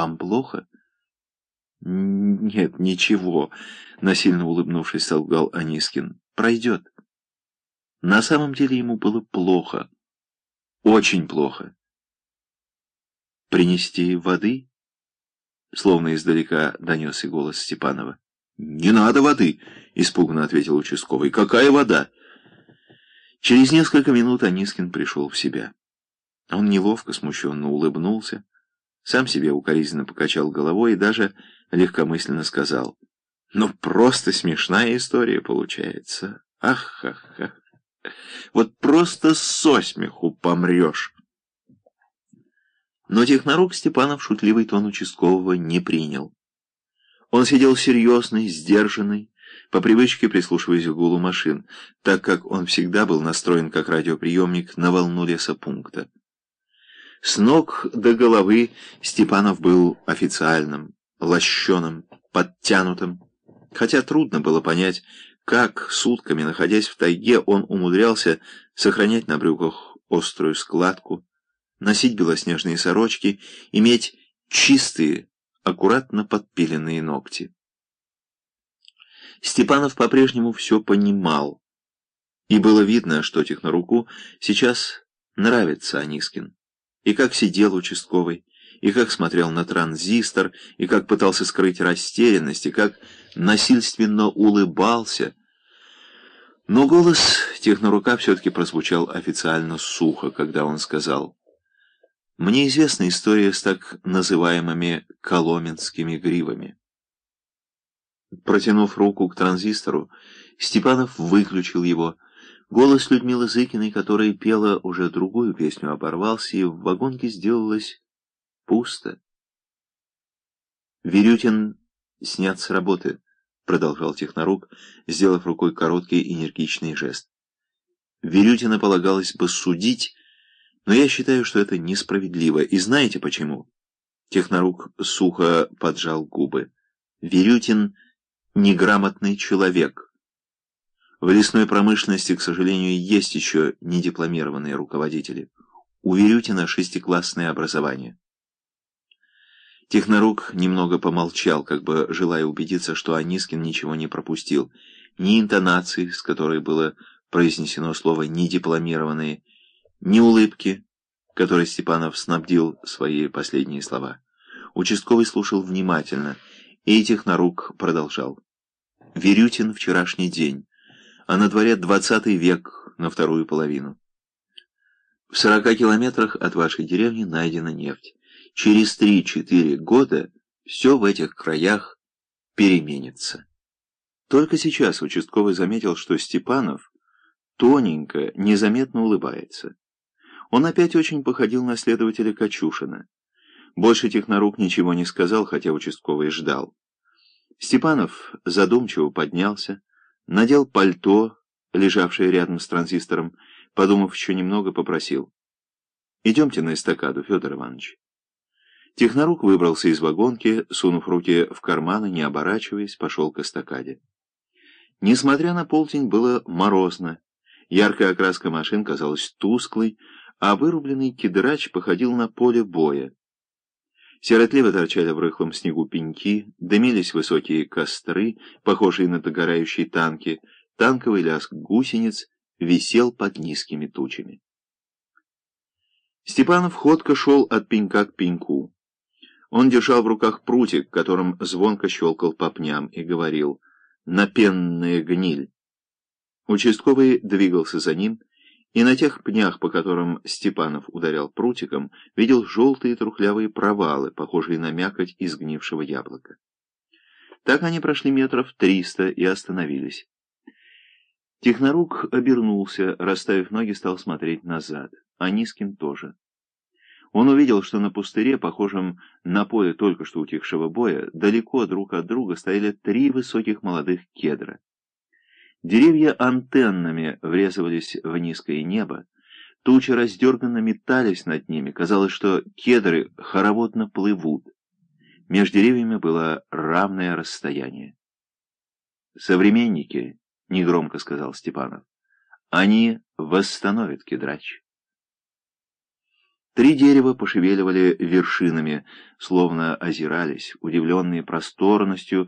Вам плохо? Нет, ничего, насильно улыбнувшись, солгал Анискин. Пройдет. На самом деле ему было плохо. Очень плохо. Принести воды? Словно издалека донесся голос Степанова. «Не надо воды!» — испуганно ответил участковый. «Какая вода?» Через несколько минут Анискин пришел в себя. Он неловко, смущенно улыбнулся, сам себе укоризненно покачал головой и даже легкомысленно сказал. «Ну, просто смешная история получается. Ах-ах-ах! Вот просто со смеху помрешь!» Но технорук Степанов шутливый тон участкового не принял. Он сидел серьезный, сдержанный, по привычке прислушиваясь к гулу машин, так как он всегда был настроен как радиоприемник на волну лесопункта. С ног до головы Степанов был официальным, лощеным, подтянутым, хотя трудно было понять, как, сутками находясь в тайге, он умудрялся сохранять на брюках острую складку, носить белоснежные сорочки, иметь чистые, аккуратно подпиленные ногти. Степанов по-прежнему все понимал, и было видно, что техноруку сейчас нравится Анискин. И как сидел участковый, и как смотрел на транзистор, и как пытался скрыть растерянность, и как насильственно улыбался. Но голос технорука все-таки прозвучал официально сухо, когда он сказал «Мне известна история с так называемыми коломенскими гривами». Протянув руку к транзистору, Степанов выключил его, Голос Людмилы Зыкиной, которая пела уже другую песню, оборвался, и в вагонке сделалось пусто. «Верютин снят с работы», — продолжал технорук, сделав рукой короткий энергичный жест. «Верютина полагалось бы судить, но я считаю, что это несправедливо. И знаете почему?» Технорук сухо поджал губы. «Верютин — неграмотный человек». В лесной промышленности, к сожалению, есть еще недипломированные руководители. У Верютина шестиклассное образование. Технорук немного помолчал, как бы желая убедиться, что Анискин ничего не пропустил. Ни интонации, с которой было произнесено слово «недипломированные», ни улыбки, которой Степанов снабдил свои последние слова. Участковый слушал внимательно, и Технорук продолжал. «Верютин вчерашний день» а на дворе двадцатый век на вторую половину. В сорока километрах от вашей деревни найдена нефть. Через три-четыре года все в этих краях переменится. Только сейчас участковый заметил, что Степанов тоненько, незаметно улыбается. Он опять очень походил на следователя Качушина. Больше технорук ничего не сказал, хотя участковый ждал. Степанов задумчиво поднялся, надел пальто, лежавшее рядом с транзистором, подумав еще немного, попросил. «Идемте на эстакаду, Федор Иванович». Технорук выбрался из вагонки, сунув руки в карманы, не оборачиваясь, пошел к эстакаде. Несмотря на полдень, было морозно. Яркая окраска машин казалась тусклой, а вырубленный кедрач походил на поле боя. Сиротливо торчали в рыхлом снегу пеньки, дымились высокие костры, похожие на догорающие танки, танковый лязг гусениц висел под низкими тучами. Степанов ходко шел от пенька к пеньку. Он держал в руках прутик, которым звонко щелкал по пням, и говорил «напенная гниль». Участковый двигался за ним, и на тех пнях, по которым Степанов ударял прутиком, видел желтые трухлявые провалы, похожие на мякоть изгнившего яблока. Так они прошли метров триста и остановились. Технорук обернулся, расставив ноги, стал смотреть назад, а Нискин тоже. Он увидел, что на пустыре, похожем на поле только что утихшего боя, далеко друг от друга стояли три высоких молодых кедра. Деревья антеннами врезывались в низкое небо, тучи раздерганно метались над ними, казалось, что кедры хороводно плывут. Между деревьями было равное расстояние. «Современники», — негромко сказал Степанов, — «они восстановят кедрач». Три дерева пошевеливали вершинами, словно озирались, удивленные просторностью,